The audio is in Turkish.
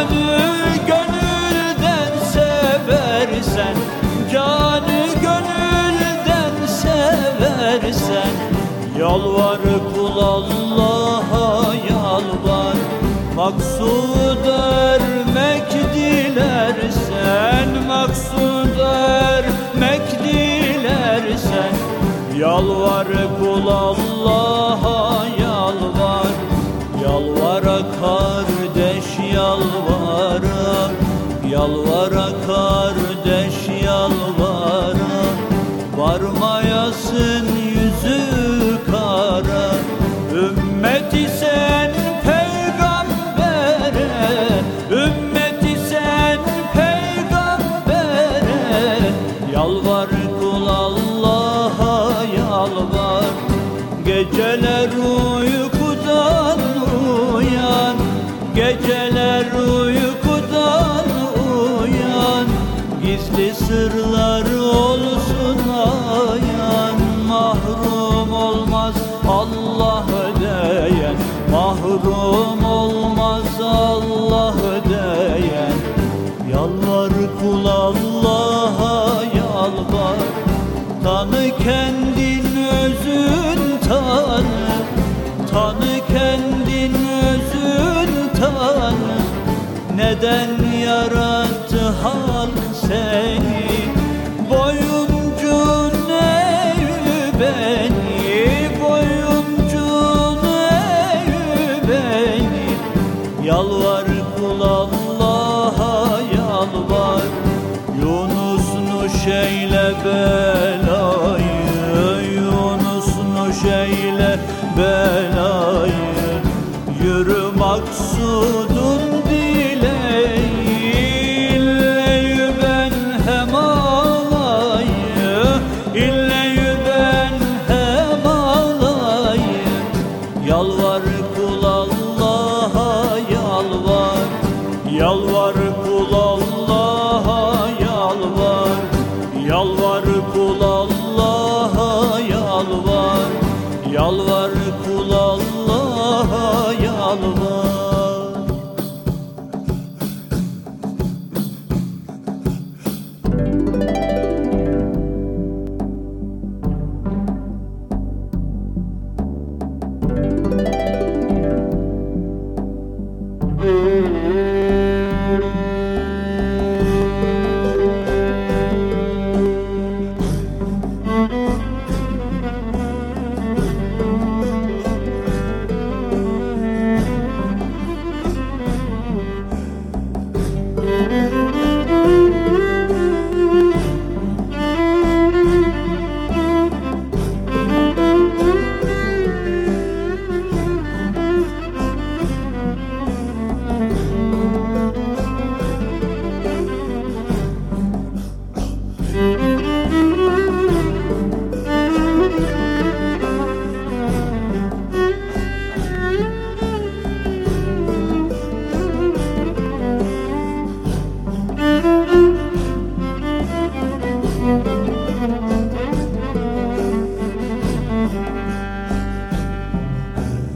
Canı gönülden seversen Canı gönülden seversen Yalvar kul Allah'a yalvar Maksud ermek dilersen Maksud ermek dilersen Yalvar kul Allah'a yalvar Yalvar akar Yalvara kardeş yalvara. Varmayasın yüzü kara Ümmeti sen peygambere. Ümmeti sen peygambere Yalvar Gizli sırlar olsun ayan Mahrum olmaz. Allah diyen Mahrum olmaz Allah diyen Yalvar kul nuşeyle belayı Yunus nuşeyle belayı. Yürü maksudun Yalvar kul Allah'a yalvar Yalvar Yalvar kul Allah'a yalvar. Müzik